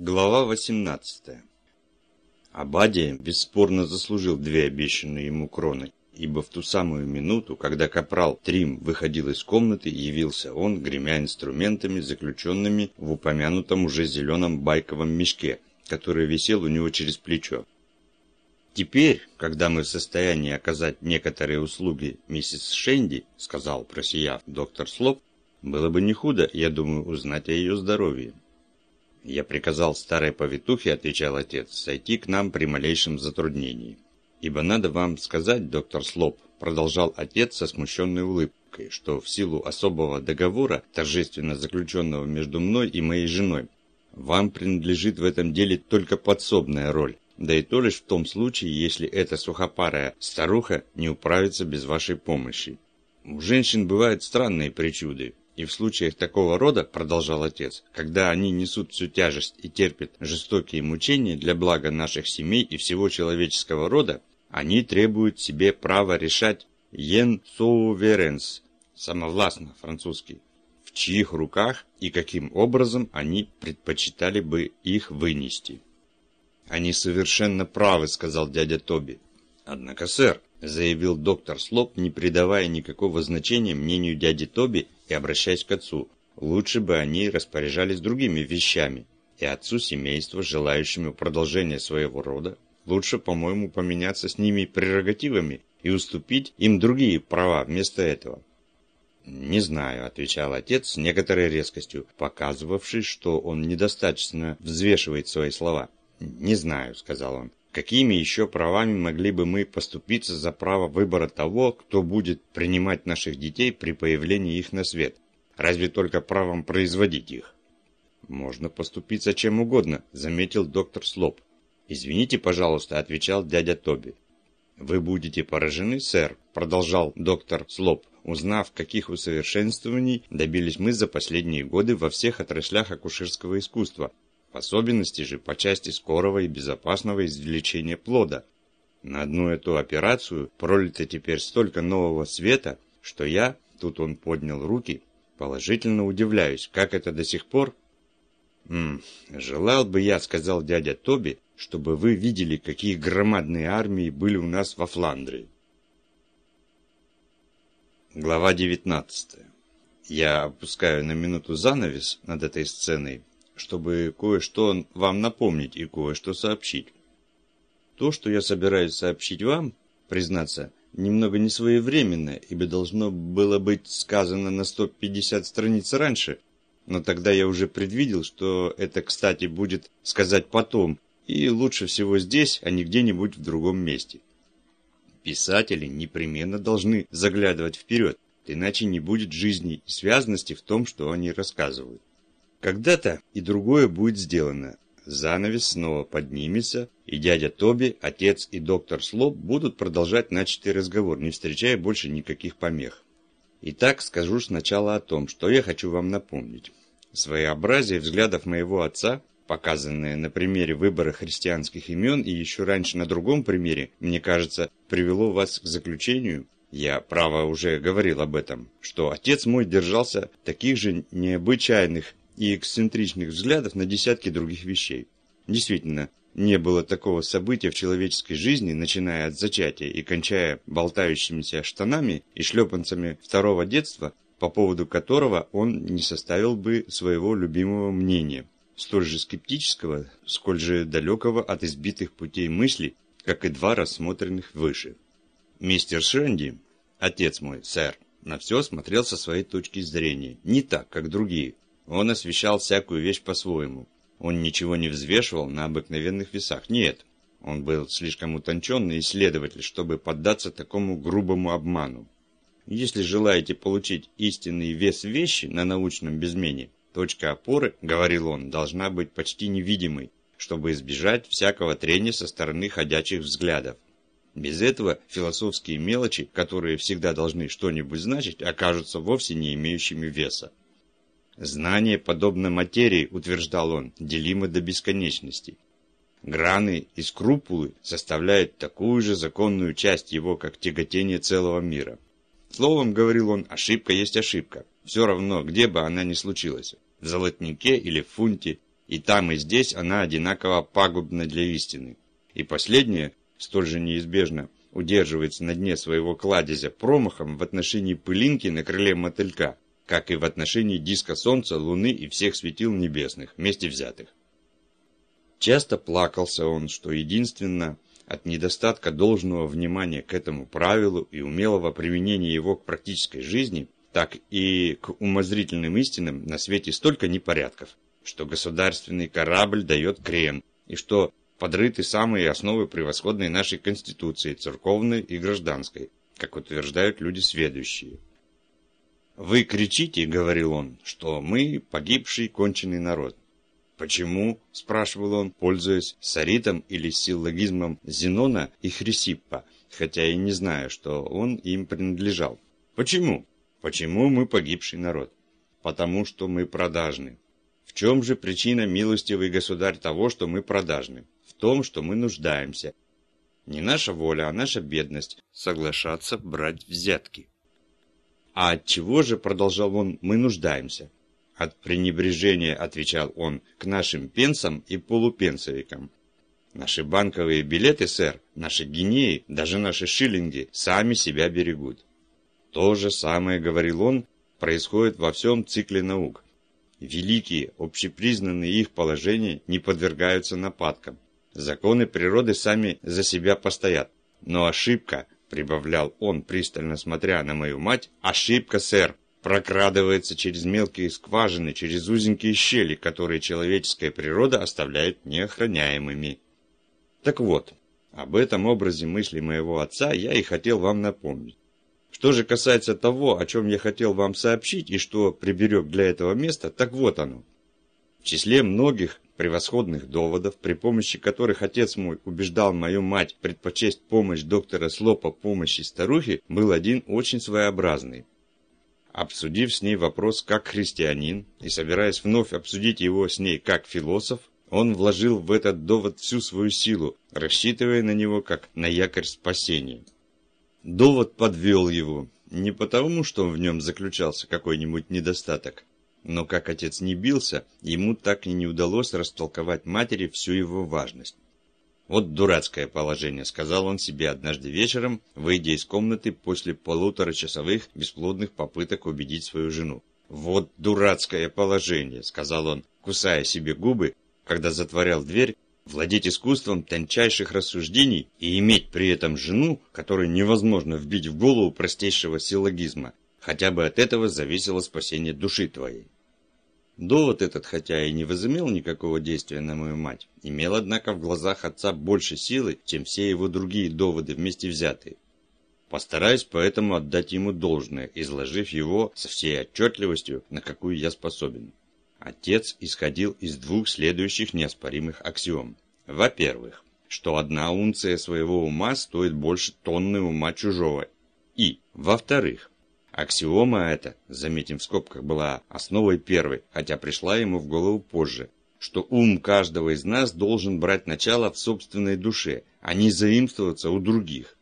Глава 18 Абадия бесспорно заслужил две обещанные ему кроны, ибо в ту самую минуту, когда капрал Трим выходил из комнаты, явился он, гремя инструментами, заключенными в упомянутом уже зеленом байковом мешке, который висел у него через плечо. «Теперь, когда мы в состоянии оказать некоторые услуги миссис Шенди, — сказал, просияв доктор Слоп, — было бы не худо, я думаю, узнать о ее здоровье». «Я приказал старой повитухе, — отвечал отец, — сойти к нам при малейшем затруднении. Ибо надо вам сказать, доктор Слоп, — продолжал отец со смущенной улыбкой, что в силу особого договора, торжественно заключенного между мной и моей женой, вам принадлежит в этом деле только подсобная роль, да и то лишь в том случае, если эта сухопарая старуха не управится без вашей помощи. У женщин бывают странные причуды, и в случаях такого рода, продолжал отец, когда они несут всю тяжесть и терпят жестокие мучения для блага наших семей и всего человеческого рода, они требуют себе права решать «ен соуверенс» самовластно французский, в чьих руках и каким образом они предпочитали бы их вынести. «Они совершенно правы», — сказал дядя Тоби. «Однако, сэр», — заявил доктор Слоп, не придавая никакого значения мнению дяди Тоби и обращаясь к отцу. Лучше бы они распоряжались другими вещами, и отцу семейства, желающему продолжения своего рода, лучше, по-моему, поменяться с ними прерогативами и уступить им другие права вместо этого. «Не знаю», — отвечал отец с некоторой резкостью, показывавший, что он недостаточно взвешивает свои слова. «Не знаю», — сказал он. Какими еще правами могли бы мы поступиться за право выбора того, кто будет принимать наших детей при появлении их на свет? Разве только правом производить их? Можно поступиться чем угодно, заметил доктор Слоп. Извините, пожалуйста, отвечал дядя Тоби. Вы будете поражены, сэр, продолжал доктор Слоп, узнав, каких усовершенствований добились мы за последние годы во всех отраслях акушерского искусства, особенности же по части скорого и безопасного извлечения плода. На одну эту операцию пролито теперь столько нового света, что я, тут он поднял руки, положительно удивляюсь, как это до сих пор... «М «Желал бы я, — сказал дядя Тоби, — чтобы вы видели, какие громадные армии были у нас во Фландрии». Глава 19 Я опускаю на минуту занавес над этой сценой, чтобы кое-что вам напомнить и кое-что сообщить. То, что я собираюсь сообщить вам, признаться, немного несвоевременно, ибо должно было быть сказано на 150 страниц раньше, но тогда я уже предвидел, что это, кстати, будет сказать потом, и лучше всего здесь, а не где-нибудь в другом месте. Писатели непременно должны заглядывать вперед, иначе не будет жизни и связности в том, что они рассказывают. Когда-то и другое будет сделано. Занавес снова поднимется, и дядя Тоби, отец и доктор Слоп будут продолжать начатый разговор, не встречая больше никаких помех. Итак, скажу сначала о том, что я хочу вам напомнить. Своеобразие взглядов моего отца, показанное на примере выбора христианских имен и еще раньше на другом примере, мне кажется, привело вас к заключению, я, право, уже говорил об этом, что отец мой держался таких же необычайных и эксцентричных взглядов на десятки других вещей. Действительно, не было такого события в человеческой жизни, начиная от зачатия и кончая болтающимися штанами и шлепанцами второго детства, по поводу которого он не составил бы своего любимого мнения, столь же скептического, сколь же далекого от избитых путей мысли, как и два рассмотренных выше. Мистер Шенди, отец мой, сэр, на все смотрел со своей точки зрения, не так, как другие, он освещал всякую вещь по-своему. Он ничего не взвешивал на обыкновенных весах. Нет, он был слишком утонченный исследователь, чтобы поддаться такому грубому обману. Если желаете получить истинный вес вещи на научном безмене, точка опоры, говорил он, должна быть почти невидимой, чтобы избежать всякого трения со стороны ходячих взглядов. Без этого философские мелочи, которые всегда должны что-нибудь значить, окажутся вовсе не имеющими веса. Знание, подобно материи, утверждал он, делимо до бесконечности. Граны и скрупулы составляют такую же законную часть его, как тяготение целого мира. Словом, говорил он, ошибка есть ошибка. Все равно, где бы она ни случилась. В золотнике или в фунте. И там, и здесь она одинаково пагубна для истины. И последнее, столь же неизбежно, удерживается на дне своего кладезя промахом в отношении пылинки на крыле мотылька, как и в отношении диска Солнца, Луны и всех светил небесных, вместе взятых. Часто плакался он, что единственно от недостатка должного внимания к этому правилу и умелого применения его к практической жизни, так и к умозрительным истинам на свете столько непорядков, что государственный корабль дает крен, и что подрыты самые основы превосходной нашей Конституции, церковной и гражданской, как утверждают люди сведущие. «Вы кричите, — говорил он, — что мы погибший конченый народ. «Почему?» – спрашивал он, пользуясь саритом или силлогизмом Зенона и Хрисиппа, хотя и не зная, что он им принадлежал. «Почему?» «Почему мы погибший народ?» «Потому что мы продажны». В чем же причина, милостивый государь, того, что мы продажны? В том, что мы нуждаемся. Не наша воля, а наша бедность – соглашаться брать взятки. А от чего же, продолжал он, мы нуждаемся? От пренебрежения, отвечал он, к нашим пенсам и полупенсовикам. Наши банковые билеты, сэр, наши гинеи, даже наши шиллинги сами себя берегут. То же самое, говорил он, происходит во всем цикле наук. Великие, общепризнанные их положения не подвергаются нападкам. Законы природы сами за себя постоят. Но ошибка, прибавлял он, пристально смотря на мою мать, ошибка, сэр, прокрадывается через мелкие скважины, через узенькие щели, которые человеческая природа оставляет неохраняемыми. Так вот, об этом образе мысли моего отца я и хотел вам напомнить. Что же касается того, о чем я хотел вам сообщить и что приберег для этого места, так вот оно. В числе многих превосходных доводов, при помощи которых отец мой убеждал мою мать предпочесть помощь доктора Слопа помощи старухи, был один очень своеобразный. Обсудив с ней вопрос как христианин и собираясь вновь обсудить его с ней как философ, он вложил в этот довод всю свою силу, рассчитывая на него как на якорь спасения. Довод подвел его, не потому, что в нем заключался какой-нибудь недостаток, но как отец не бился, ему так и не удалось растолковать матери всю его важность. «Вот дурацкое положение», — сказал он себе однажды вечером, выйдя из комнаты после полуторачасовых бесплодных попыток убедить свою жену. «Вот дурацкое положение», — сказал он, кусая себе губы, когда затворял дверь, владеть искусством тончайших рассуждений и иметь при этом жену, которой невозможно вбить в голову простейшего силлогизма, хотя бы от этого зависело спасение души твоей. Довод этот, хотя и не возымел никакого действия на мою мать, имел, однако, в глазах отца больше силы, чем все его другие доводы вместе взятые. Постараюсь поэтому отдать ему должное, изложив его со всей отчетливостью, на какую я способен. Отец исходил из двух следующих неоспоримых аксиом. Во-первых, что одна унция своего ума стоит больше тонны ума чужого. И, во-вторых, Аксиома эта, заметим в скобках, была основой первой, хотя пришла ему в голову позже, что ум каждого из нас должен брать начало в собственной душе, а не заимствоваться у других.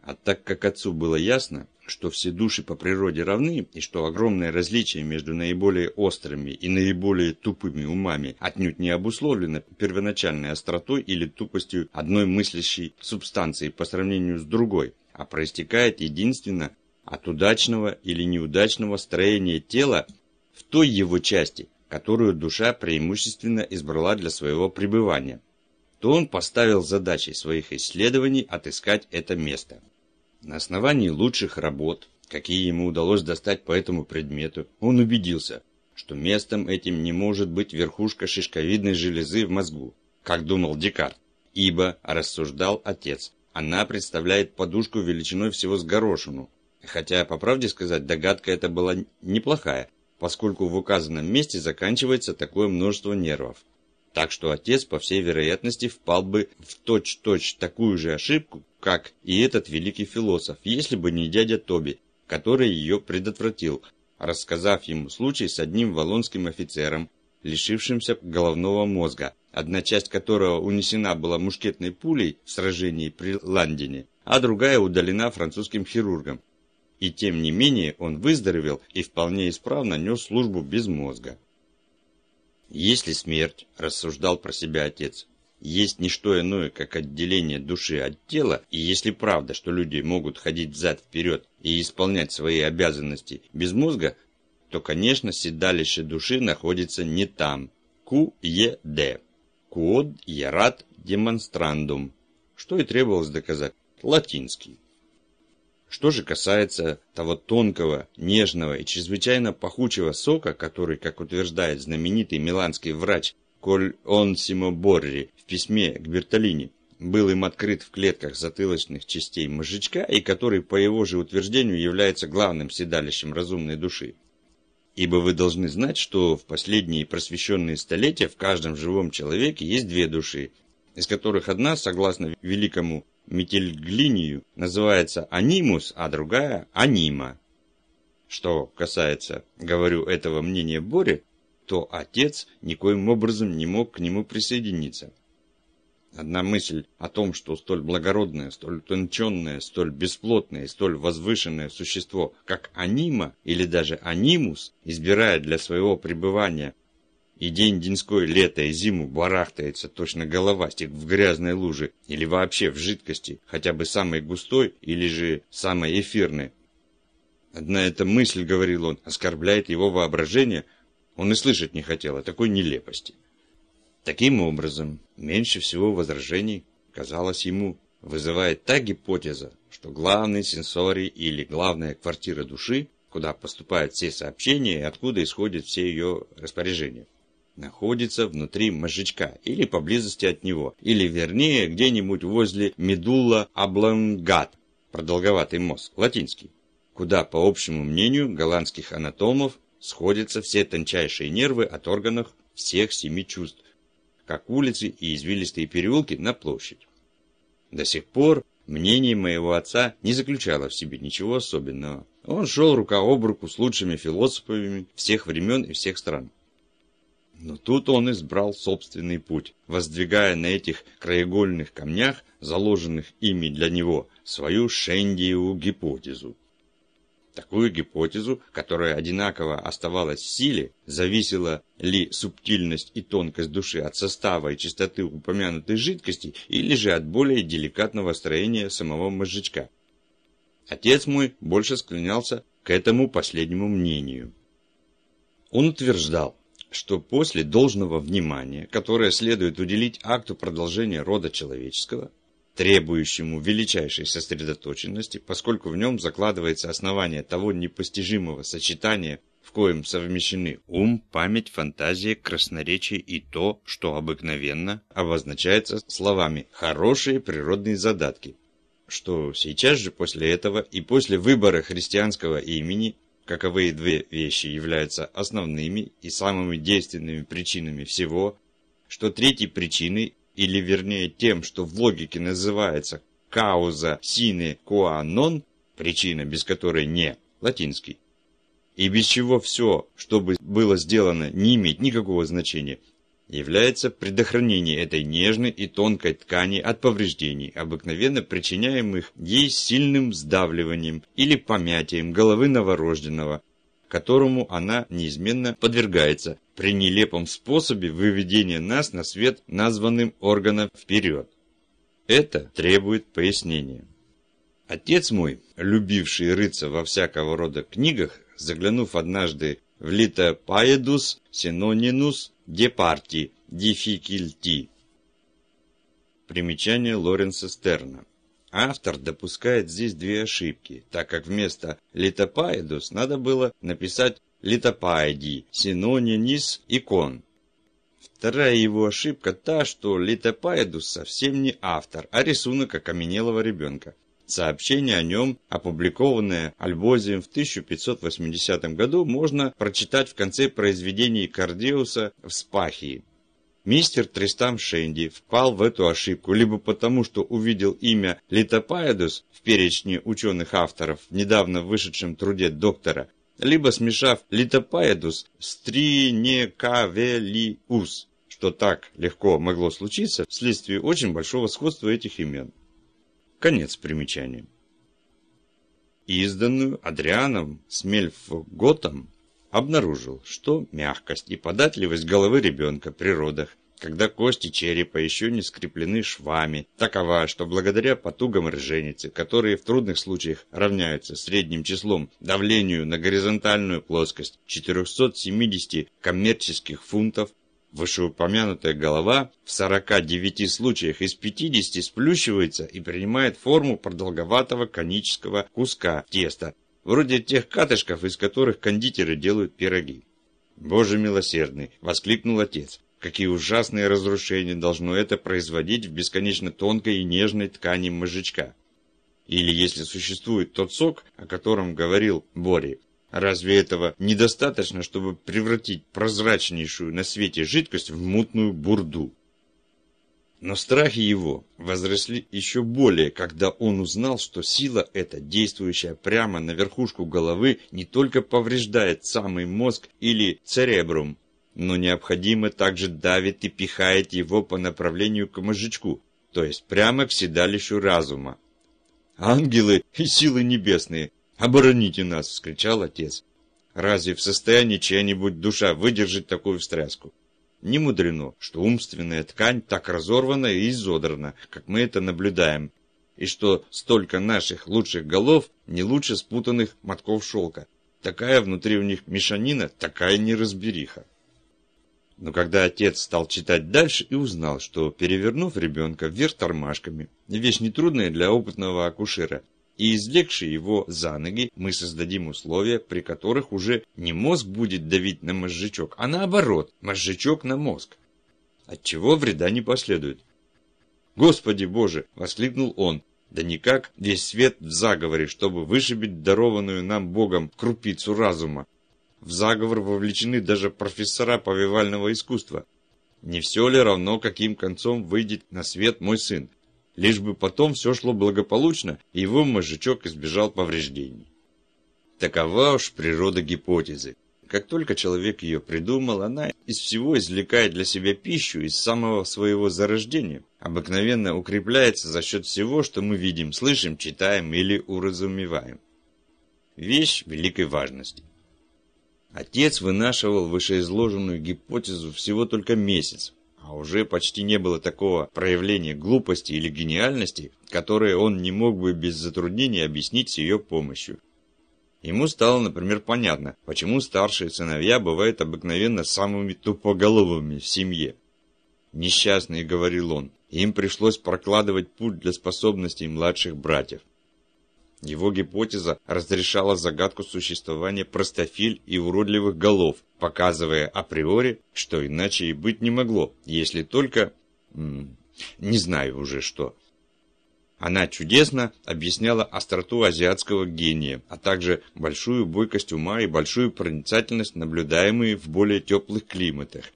А так как отцу было ясно, что все души по природе равны, и что огромное различие между наиболее острыми и наиболее тупыми умами отнюдь не обусловлено первоначальной остротой или тупостью одной мыслящей субстанции по сравнению с другой, а проистекает единственно от удачного или неудачного строения тела в той его части, которую душа преимущественно избрала для своего пребывания, то он поставил задачей своих исследований отыскать это место. На основании лучших работ, какие ему удалось достать по этому предмету, он убедился, что местом этим не может быть верхушка шишковидной железы в мозгу, как думал Декарт, ибо, рассуждал отец, она представляет подушку величиной всего с горошину, Хотя, по правде сказать, догадка эта была неплохая, поскольку в указанном месте заканчивается такое множество нервов. Так что отец, по всей вероятности, впал бы в точь-точь такую же ошибку, как и этот великий философ, если бы не дядя Тоби, который ее предотвратил, рассказав ему случай с одним валонским офицером, лишившимся головного мозга, одна часть которого унесена была мушкетной пулей в сражении при Ландине, а другая удалена французским хирургом, и тем не менее он выздоровел и вполне исправно нес службу без мозга. Если смерть, рассуждал про себя отец, есть не что иное, как отделение души от тела, и если правда, что люди могут ходить взад-вперед и исполнять свои обязанности без мозга, то, конечно, седалище души находится не там. Q-E-D. Quod erat demonstrandum. Что и требовалось доказать. Латинский. Что же касается того тонкого, нежного и чрезвычайно пахучего сока, который, как утверждает знаменитый миланский врач Коль Онсимо Борри в письме к Бертолини, был им открыт в клетках затылочных частей мозжечка и который, по его же утверждению, является главным седалищем разумной души. Ибо вы должны знать, что в последние просвещенные столетия в каждом живом человеке есть две души, из которых одна, согласно великому Метельглинию, называется анимус, а другая анима. Что касается, говорю, этого мнения Бори, то отец никоим образом не мог к нему присоединиться. Одна мысль о том, что столь благородное, столь утонченное, столь бесплотное столь возвышенное существо, как анима или даже анимус, избирает для своего пребывания и день-деньской, лето и зиму барахтается точно головастик в грязной луже или вообще в жидкости, хотя бы самой густой или же самой эфирной. Одна эта мысль, говорил он, оскорбляет его воображение, он и слышать не хотел о такой нелепости. Таким образом, меньше всего возражений, казалось ему, вызывает та гипотеза, что главный сенсорий или главная квартира души, куда поступают все сообщения и откуда исходят все ее распоряжения, находится внутри мозжечка или поблизости от него, или вернее где-нибудь возле медулла облонгат, продолговатый мозг, латинский, куда, по общему мнению голландских анатомов, сходятся все тончайшие нервы от органов всех семи чувств, как улицы и извилистые переулки на площадь. До сих пор мнение моего отца не заключало в себе ничего особенного. Он шел рука об руку с лучшими философами всех времен и всех стран. Но тут он избрал собственный путь, воздвигая на этих краеугольных камнях, заложенных ими для него, свою шендиеву гипотезу. Такую гипотезу, которая одинаково оставалась в силе, зависела ли субтильность и тонкость души от состава и чистоты упомянутой жидкости или же от более деликатного строения самого мозжечка. Отец мой больше склонялся к этому последнему мнению. Он утверждал, что после должного внимания, которое следует уделить акту продолжения рода человеческого, требующему величайшей сосредоточенности, поскольку в нем закладывается основание того непостижимого сочетания, в коем совмещены ум, память, фантазия, красноречие и то, что обыкновенно обозначается словами «хорошие природные задатки», что сейчас же после этого и после выбора христианского имени каковые две вещи являются основными и самыми действенными причинами всего, что третьей причиной или вернее тем, что в логике называется causa sine qua non, причина, без которой не, латинский, и без чего все, что бы было сделано, не имеет никакого значения, является предохранение этой нежной и тонкой ткани от повреждений, обыкновенно причиняемых ей сильным сдавливанием или помятием головы новорожденного, которому она неизменно подвергается при нелепом способе выведения нас на свет названным органом вперед. Это требует пояснения. Отец мой, любивший рыться во всякого рода книгах, заглянув однажды в «Литопаедус синонинус департи дификильти» Примечание Лоренса Стерна. Автор допускает здесь две ошибки, так как вместо «литопаедус» надо было написать «литопаеди», «синонинис» икон. Вторая его ошибка та, что литопаедус совсем не автор, а рисунок окаменелого ребенка. Сообщение о нем, опубликованное Альбозием в 1580 году, можно прочитать в конце произведений Кардеуса в Спахии. Мистер Тристам Шенди впал в эту ошибку либо потому, что увидел имя Литопаедус в перечне ученых-авторов в недавно вышедшем труде доктора, либо смешав Литопаедус с Тринекавелиус, что так легко могло случиться вследствие очень большого сходства этих имен. Конец примечания. Изданную Адрианом Смельфготом обнаружил, что мягкость и податливость головы ребенка при родах когда кости черепа еще не скреплены швами, такова, что благодаря потугам роженицы, которые в трудных случаях равняются средним числом давлению на горизонтальную плоскость 470 коммерческих фунтов, вышеупомянутая голова в 49 случаях из 50 сплющивается и принимает форму продолговатого конического куска теста, вроде тех катышков, из которых кондитеры делают пироги. «Боже милосердный!» – воскликнул отец. Какие ужасные разрушения должно это производить в бесконечно тонкой и нежной ткани мозжечка. Или если существует тот сок, о котором говорил Бори, разве этого недостаточно, чтобы превратить прозрачнейшую на свете жидкость в мутную бурду? Но страхи его возросли еще более, когда он узнал, что сила эта, действующая прямо на верхушку головы, не только повреждает самый мозг или церебрум, но необходимо также давит и пихает его по направлению к мозжечку, то есть прямо к седалищу разума. «Ангелы и силы небесные, обороните нас!» – вскричал отец. «Разве в состоянии чья-нибудь душа выдержать такую встряску?» Не мудрено, что умственная ткань так разорвана и изодрана, как мы это наблюдаем, и что столько наших лучших голов не лучше спутанных мотков шелка. Такая внутри у них мешанина, такая неразбериха. Но когда отец стал читать дальше и узнал, что, перевернув ребенка вверх тормашками, вещь нетрудная для опытного акушера, и извлекши его за ноги, мы создадим условия, при которых уже не мозг будет давить на мозжечок, а наоборот, мозжечок на мозг. От чего вреда не последует. «Господи Боже!» – воскликнул он. «Да никак весь свет в заговоре, чтобы вышибить дарованную нам Богом крупицу разума, в заговор вовлечены даже профессора повивального искусства. Не все ли равно, каким концом выйдет на свет мой сын? Лишь бы потом все шло благополучно, и его мозжечок избежал повреждений. Такова уж природа гипотезы. Как только человек ее придумал, она из всего извлекает для себя пищу из самого своего зарождения, обыкновенно укрепляется за счет всего, что мы видим, слышим, читаем или уразумеваем. Вещь великой важности. Отец вынашивал вышеизложенную гипотезу всего только месяц, а уже почти не было такого проявления глупости или гениальности, которое он не мог бы без затруднений объяснить с ее помощью. Ему стало, например, понятно, почему старшие сыновья бывают обыкновенно самыми тупоголовыми в семье. «Несчастные», — говорил он, — им пришлось прокладывать путь для способностей младших братьев. Его гипотеза разрешала загадку существования простофиль и уродливых голов, показывая априори, что иначе и быть не могло, если только... не знаю уже что. Она чудесно объясняла остроту азиатского гения, а также большую бойкость ума и большую проницательность, наблюдаемые в более теплых климатах.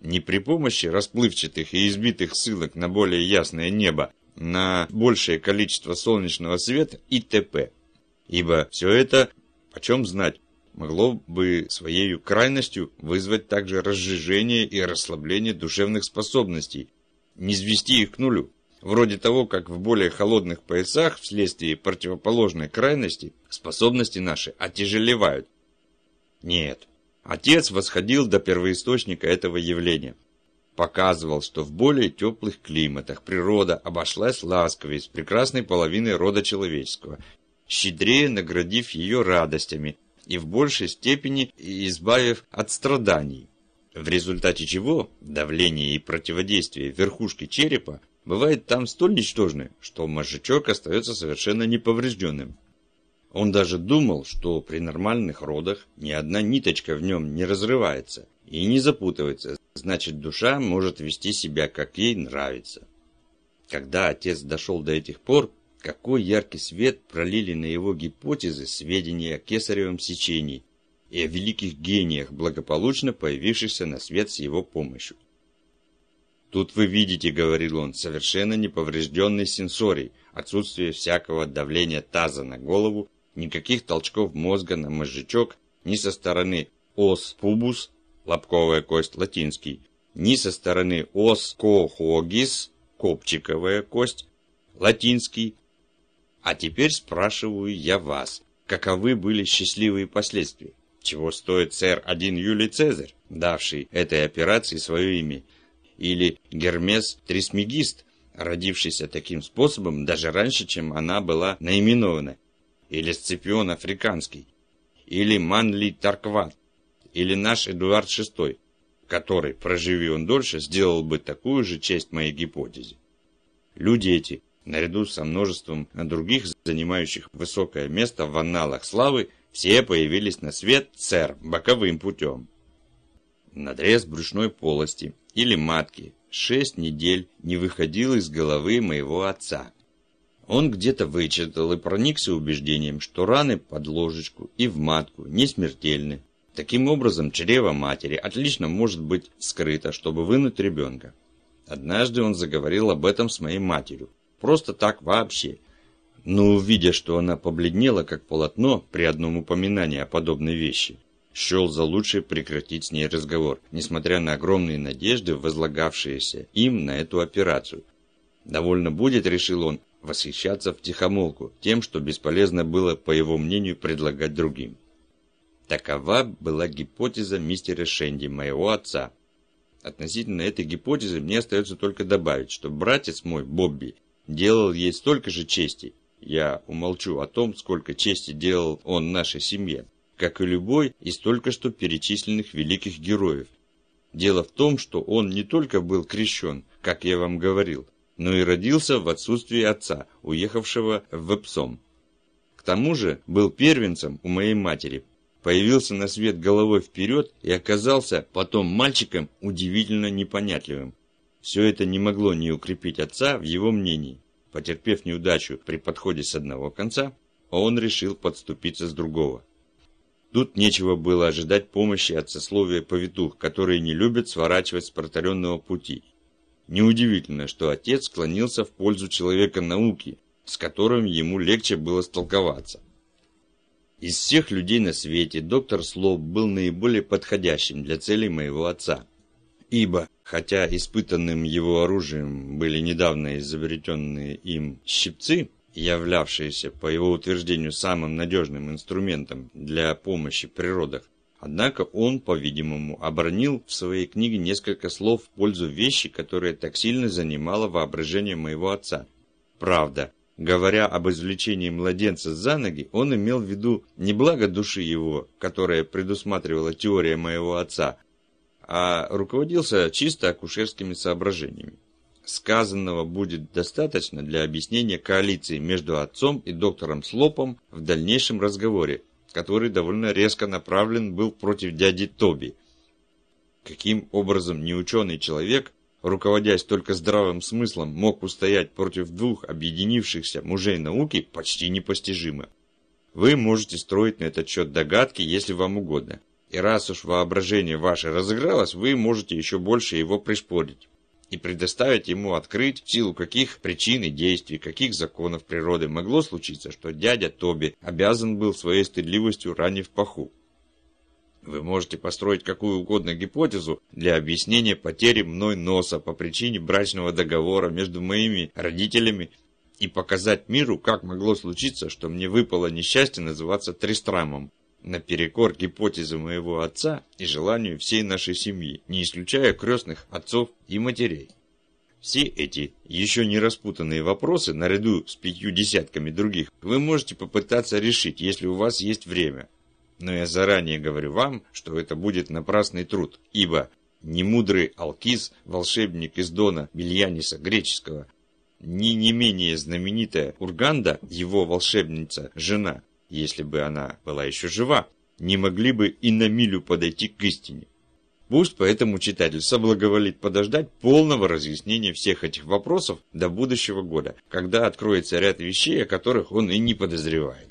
Не при помощи расплывчатых и избитых ссылок на более ясное небо, на большее количество солнечного света и т.п. Ибо все это, почем знать, могло бы своей крайностью вызвать также разжижение и расслабление душевных способностей, не свести их к нулю. Вроде того, как в более холодных поясах вследствие противоположной крайности способности наши отяжелевают. Нет, отец восходил до первоисточника этого явления – показывал, что в более теплых климатах природа обошлась ласковее с прекрасной половиной рода человеческого, щедрее наградив ее радостями и в большей степени избавив от страданий, в результате чего давление и противодействие верхушки черепа бывает там столь ничтожны, что мозжечок остается совершенно неповрежденным. Он даже думал, что при нормальных родах ни одна ниточка в нем не разрывается и не запутывается, значит душа может вести себя, как ей нравится. Когда отец дошел до этих пор, какой яркий свет пролили на его гипотезы сведения о кесаревом сечении и о великих гениях, благополучно появившихся на свет с его помощью. «Тут вы видите, — говорил он, — совершенно неповрежденный сенсорий, отсутствие всякого давления таза на голову никаких толчков мозга на мозжечок ни со стороны ос пубус, лобковая кость латинский, ни со стороны ос кохогис, копчиковая кость, латинский. А теперь спрашиваю я вас, каковы были счастливые последствия? Чего стоит сэр один Юлий Цезарь, давший этой операции свое имя? Или Гермес Трисмегист, родившийся таким способом даже раньше, чем она была наименована? Или Сципион Африканский? Или Манли Таркват? Или наш Эдуард VI, который, проживи он дольше, сделал бы такую же честь моей гипотезе? Люди эти, наряду со множеством других, занимающих высокое место в анналах славы, все появились на свет, сэр, боковым путем. Надрез брюшной полости или матки шесть недель не выходил из головы моего отца. Он где-то вычитал и проникся убеждением, что раны под ложечку и в матку не смертельны. Таким образом, чрево матери отлично может быть скрыто, чтобы вынуть ребенка. Однажды он заговорил об этом с моей матерью. Просто так вообще. Но увидя, что она побледнела, как полотно, при одном упоминании о подобной вещи, счел за лучшее прекратить с ней разговор, несмотря на огромные надежды, возлагавшиеся им на эту операцию. Довольно будет, решил он, восхищаться в тихомолку тем, что бесполезно было, по его мнению, предлагать другим. Такова была гипотеза мистера Шенди, моего отца, Относительно этой гипотезы мне остается только добавить, что братец мой, Бобби, делал ей столько же чести. Я умолчу о том, сколько чести делал он нашей семье, как и любой из только что перечисленных великих героев. Дело в том, что он не только был крещен, как я вам говорил, но и родился в отсутствии отца, уехавшего в Эпсом. К тому же был первенцем у моей матери, появился на свет головой вперед и оказался потом мальчиком удивительно непонятливым. Все это не могло не укрепить отца в его мнении. Потерпев неудачу при подходе с одного конца, он решил подступиться с другого. Тут нечего было ожидать помощи от сословия повитух, которые не любят сворачивать с протаренного пути. Неудивительно, что отец склонился в пользу человека науки, с которым ему легче было столковаться. Из всех людей на свете доктор Слоуп был наиболее подходящим для целей моего отца. Ибо, хотя испытанным его оружием были недавно изобретенные им щипцы, являвшиеся, по его утверждению, самым надежным инструментом для помощи природах, однако он, по-видимому, обронил в своей книге несколько слов в пользу вещи, которая так сильно занимала воображение моего отца. Правда, Говоря об извлечении младенца за ноги, он имел в виду не благо души его, которое предусматривала теория моего отца, а руководился чисто акушерскими соображениями. Сказанного будет достаточно для объяснения коалиции между отцом и доктором Слопом в дальнейшем разговоре, который довольно резко направлен был против дяди Тоби. Каким образом неученый человек руководясь только здравым смыслом, мог устоять против двух объединившихся мужей науки, почти непостижимо. Вы можете строить на этот счет догадки, если вам угодно. И раз уж воображение ваше разыгралось, вы можете еще больше его пришпорить и предоставить ему открыть, в силу каких причин и действий, каких законов природы могло случиться, что дядя Тоби обязан был своей стыдливостью ранее в паху. Вы можете построить какую угодно гипотезу для объяснения потери мной носа по причине брачного договора между моими родителями и показать миру, как могло случиться, что мне выпало несчастье называться Тристрамом, наперекор гипотезе моего отца и желанию всей нашей семьи, не исключая крестных отцов и матерей. Все эти еще не распутанные вопросы, наряду с пятью десятками других, вы можете попытаться решить, если у вас есть время – но я заранее говорю вам, что это будет напрасный труд, ибо ни мудрый Алкис, волшебник из Дона Бельяниса греческого, ни не менее знаменитая Урганда, его волшебница, жена, если бы она была еще жива, не могли бы и на милю подойти к истине. Пусть поэтому читатель соблаговолит подождать полного разъяснения всех этих вопросов до будущего года, когда откроется ряд вещей, о которых он и не подозревает.